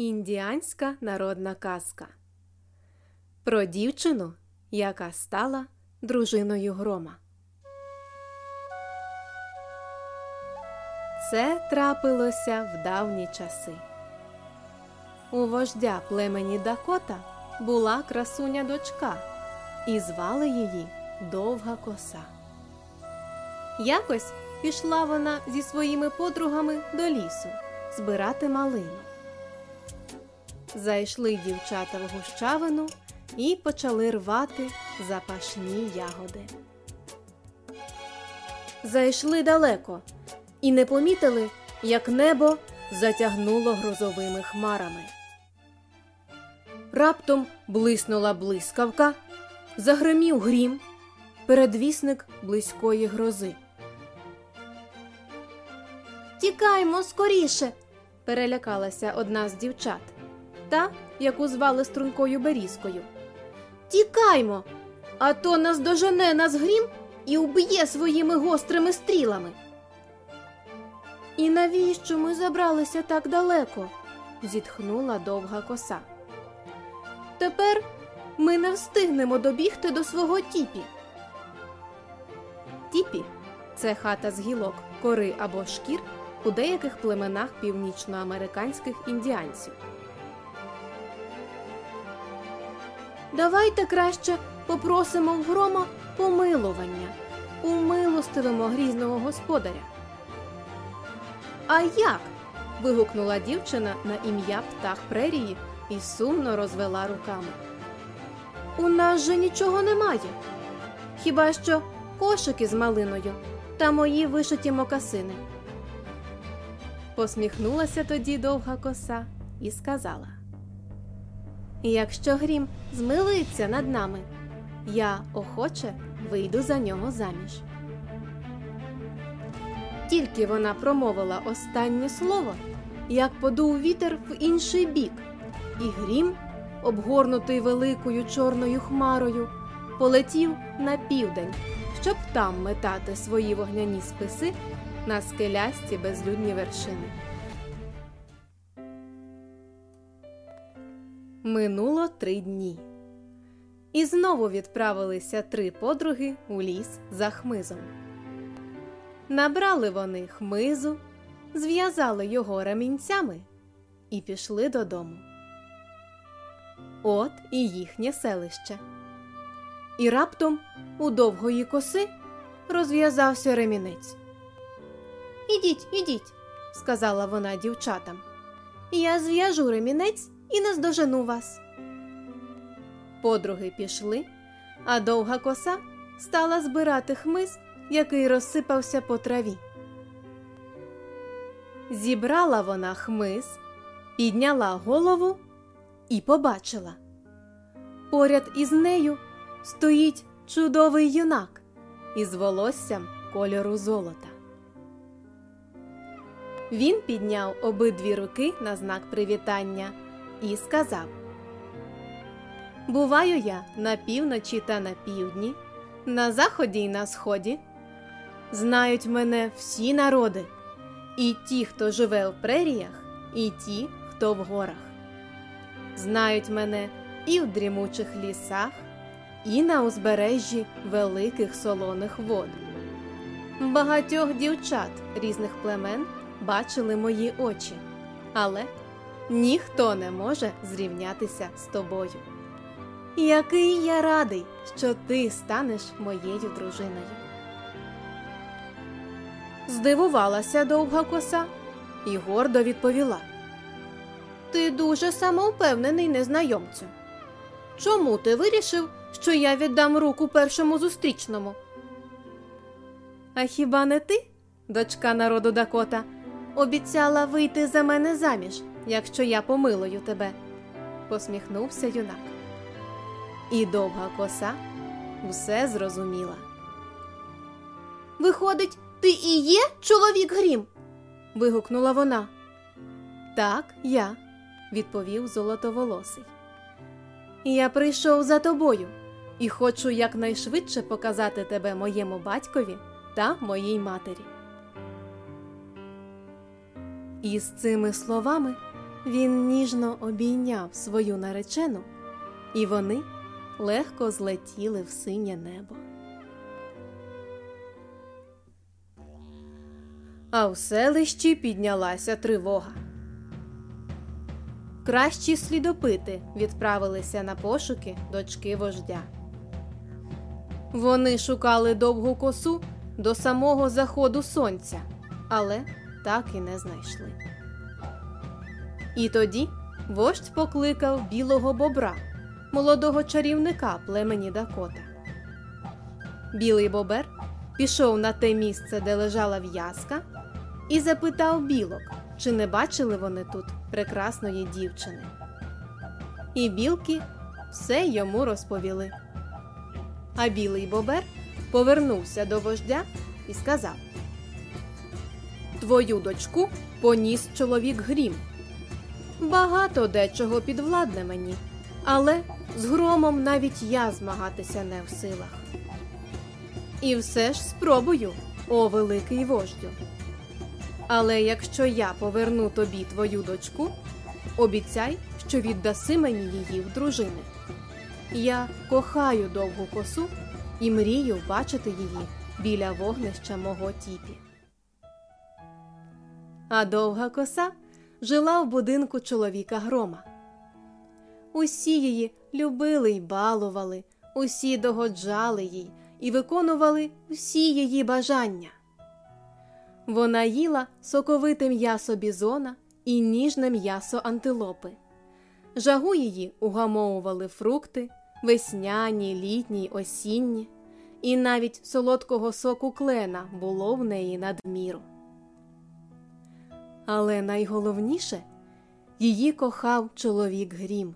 Індіанська народна казка про дівчину, яка стала дружиною грома. Це трапилося в давні часи. У вождя племені Дакота була красуня дочка, і звали її Довга коса. Якось пішла вона зі своїми подругами до лісу збирати малину. Зайшли дівчата в гущавину і почали рвати запашні ягоди. Зайшли далеко і не помітили, як небо затягнуло грозовими хмарами. Раптом блиснула блискавка, загримів грім, передвісник близької грози. Тікаймо скоріше, перелякалася одна з дівчат, та, яку звали стрункою берізкою. Тікаймо, а то нас дожене нас грім і вб'є своїми гострими стрілами. І навіщо ми забралися так далеко? зітхнула довга коса. Тепер ми не встигнемо добігти до свого тіпі. Тіпі це хата з гілок, кори або шкір у деяких племенах північноамериканських індіанців. Давайте краще попросимо в грома помилування, умилостивимо грізного господаря. А як? вигукнула дівчина на ім'я птах прерії і сумно розвела руками. У нас же нічого немає. Хіба що кошики з малиною та мої вишиті мокасини. Посміхнулася тоді довга коса і сказала: Якщо грім змилується над нами, я охоче вийду за нього заміж. Тільки вона промовила останнє слово, як подув вітер в інший бік, і грім, обгорнутий великою чорною хмарою, полетів на південь, щоб там метати свої вогняні списи на скелясті безлюдні вершини. Минуло три дні. І знову відправилися три подруги у ліс за хмизом. Набрали вони хмизу, зв'язали його ремінцями і пішли додому. От і їхнє селище. І раптом у довгої коси розв'язався ремінець. Ідіть, ідіть, сказала вона дівчатам. Я зв'яжу ремінець і наздожену вас. Подруги пішли, а довга коса стала збирати хмиз, який розсипався по траві. Зібрала вона хмиз, підняла голову і побачила. Поряд із нею стоїть чудовий юнак із волоссям кольору золота. Він підняв обидві руки на знак привітання і сказав: Буваю я на півночі та на півдні, на заході й на сході. Знають мене всі народи, і ті, хто живе в преріях, і ті, хто в горах. Знають мене і в дрімучих лісах, і на узбережжі великих солоних вод. Багатьох дівчат різних племен бачили мої очі, але ніхто не може зрівнятися з тобою. Який я радий, що ти станеш моєю дружиною. Здивувалася довга коса і гордо відповіла. Ти дуже самовпевнений незнайомцю. Чому ти вирішив, що я віддам руку першому зустрічному? А хіба не ти, дочка народу Дакота, обіцяла вийти за мене заміж, якщо я помилую тебе? посміхнувся юнак. І довга коса все зрозуміла. Виходить, ти і є чоловік грім? вигукнула вона. Так, я, відповів золотоволосий. Я прийшов за тобою і хочу якнайшвидше показати тебе моєму батькові та моїй матері. І з цими словами Він ніжно обійняв свою наречену, і вони легко злетіли в синє небо. А в селищі піднялася тривога. Кращі слідопити відправилися на пошуки дочки вождя. Вони шукали довгу косу до самого заходу сонця, але так і не знайшли. І тоді вождь покликав білого бобра, молодого чарівника племені Дакота. Білий бобер пішов на те місце, де лежала в'язка, і запитав білок, чи не бачили вони тут прекрасної дівчини. І білки все йому розповіли. А білий бобер повернувся до вождя і сказав: Твою дочку поніс чоловік грім. Багато дечого підвладне мені, але з громом навіть я змагатися не в силах. І все ж спробую, о великий вождю. Але якщо я поверну тобі твою дочку, обіцяй, що віддаси мені її в дружини. Я кохаю довгу косу і мрію бачити її біля вогнища мого тіпі. А довга коса жила в будинку чоловіка грома. Усі її любили й балували, усі догоджали їй і виконували всі її бажання. Вона їла соковите м'ясо бізона і ніжне м'ясо антилопи. Жагу її угамовували фрукти, весняні, літні, осінні, і навіть солодкого соку клена було в неї надміру. Але найголовніше її кохав чоловік Грім.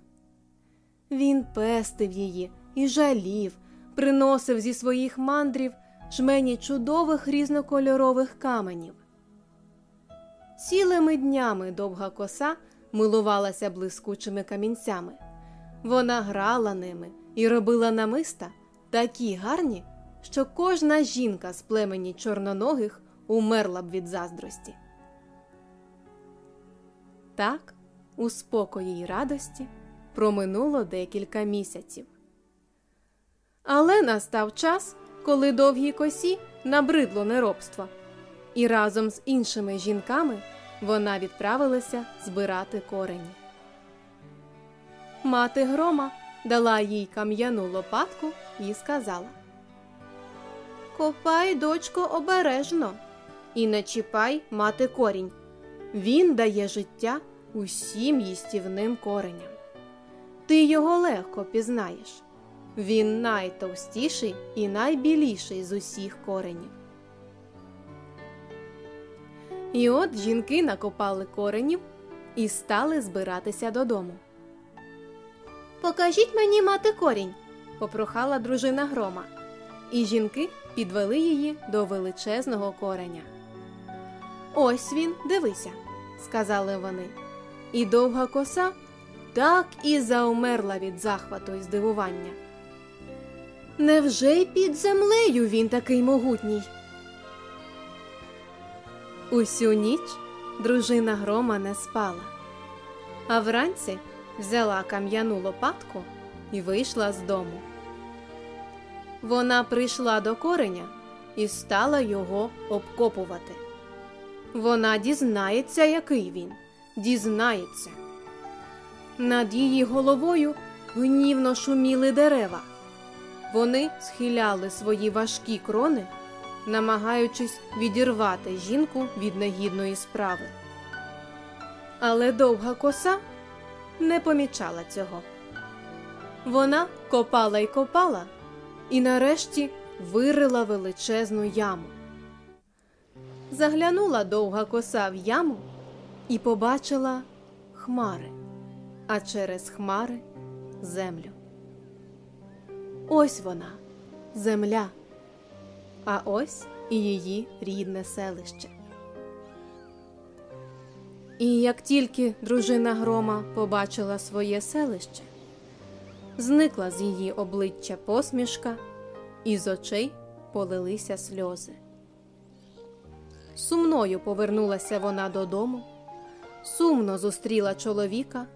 Він пестив її і жалів, приносив зі своїх мандрів жмені чудових різнокольорових каменів. Цілими днями довга коса милувалася блискучими камінцями. Вона грала ними і робила намиста такі гарні, що кожна жінка з племені чорноногих умерла б від заздрості. Так, у спокої й радості проминуло декілька місяців. Але настав час, коли довгій косі набридло неробство, і разом з іншими жінками вона відправилася збирати корені. Мати грома дала їй кам'яну лопатку і сказала Копай, дочко, обережно, і не чіпай мати корінь. Він дає життя усім їстівним кореням. Ти його легко пізнаєш. Він найтовстіший і найбіліший з усіх коренів. І от жінки накопали коренів і стали збиратися додому. Покажіть мені мати корінь, попрохала дружина грома, і жінки підвели її до величезного кореня. Ось він, дивися, сказали вони, і довга коса так і заумерла від захвату і здивування. Невже й під землею він такий могутній? Усю ніч дружина грома не спала, а вранці взяла кам'яну лопатку і вийшла з дому. Вона прийшла до кореня і стала його обкопувати. Вона дізнається, який він, дізнається. Над її головою гнівно шуміли дерева. Вони схиляли свої важкі крони, намагаючись відірвати жінку від негідної справи. Але довга коса не помічала цього. Вона копала й копала і нарешті вирила величезну яму. Заглянула довга коса в яму і побачила хмари, а через хмари землю. Ось вона, земля, а ось і її рідне селище. І як тільки дружина грома побачила своє селище, зникла з її обличчя посмішка, і з очей полилися сльози. Сумною повернулася вона додому, сумно зустріла чоловіка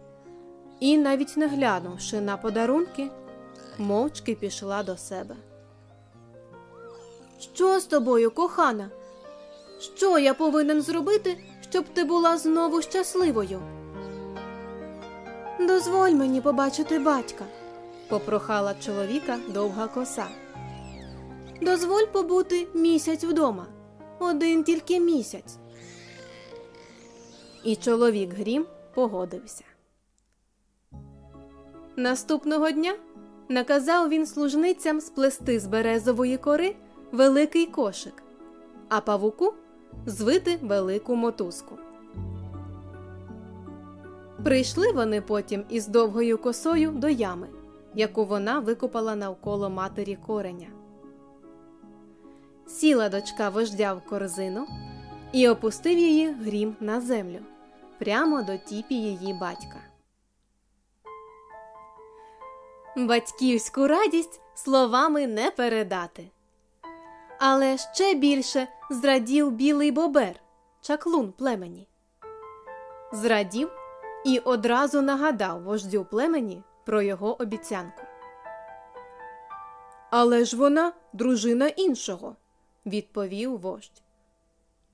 і, навіть не глянувши на подарунки, мовчки пішла до себе. Що з тобою, кохана? Що я повинен зробити, щоб ти була знову щасливою? Дозволь мені побачити батька, попрохала чоловіка довга коса. Дозволь побути місяць вдома, один тільки місяць. І чоловік Грім погодився. Наступного дня наказав він служницям сплести з березової кори великий кошик, а павуку звити велику мотузку. Прийшли вони потім із довгою косою до ями, яку вона викопала навколо матері кореня. Сіла дочка вождя в корзину і опустив її грім на землю прямо до тіпі її батька. Батьківську радість словами не передати. Але ще більше зрадів білий бобер, чаклун племені. Зрадів і одразу нагадав вождю племені про його обіцянку. Але ж вона дружина іншого, відповів вождь.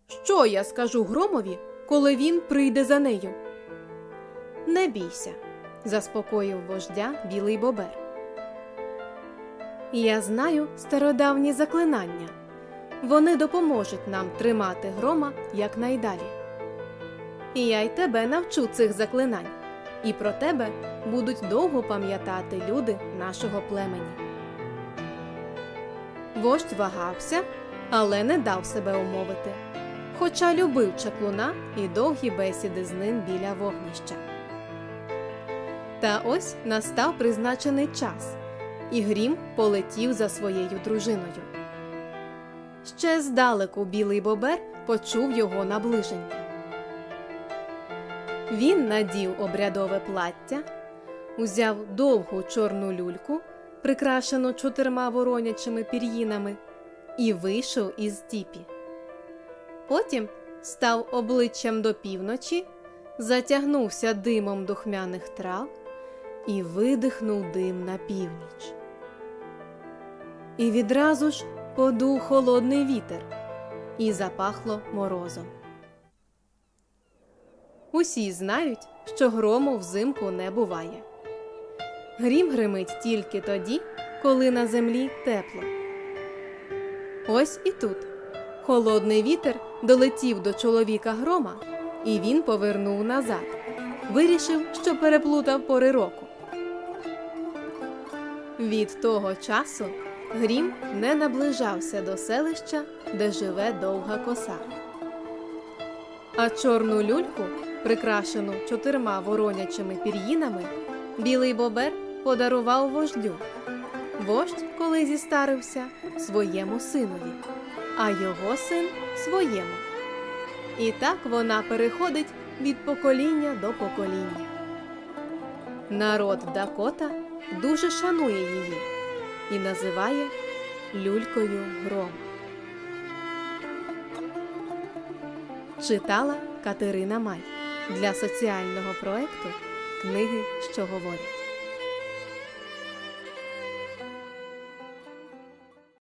Що я скажу громові, коли він прийде за нею? Не бійся, заспокоїв вождя білий бобер. Я знаю стародавні заклинання. Вони допоможуть нам тримати грома якнайдалі. І я й тебе навчу цих заклинань, і про тебе будуть довго пам'ятати люди нашого племені. Вождь вагався, але не дав себе умовити, хоча любив чаклуна і довгі бесіди з ним біля вогнища. Та ось настав призначений час, і Грім полетів за своєю дружиною. Ще здалеку білий бобер почув його наближення. Він надів обрядове плаття, узяв довгу чорну люльку, прикрашену чотирма воронячими пір'їнами, і вийшов із тіпі. Потім став обличчям до півночі, затягнувся димом духмяних трав і видихнув дим на північ. І відразу ж подув холодний вітер, і запахло морозом. Усі знають, що грому взимку не буває. Грім гримить тільки тоді, коли на землі тепло. Ось і тут холодний вітер долетів до чоловіка грома, і він повернув назад. Вирішив, що переплутав пори року. Від того часу Грім не наближався до селища, де живе довга коса. А чорну люльку, прикрашену чотирма воронячими пір'їнами, білий бобер подарував вождю. Вождь, коли зістарився, своєму синові, а його син своєму. І так вона переходить від покоління до покоління. Народ Дакота дуже шанує її і називає люлькою гром. Читала Катерина Май для соціального проекту Книги, що говорять.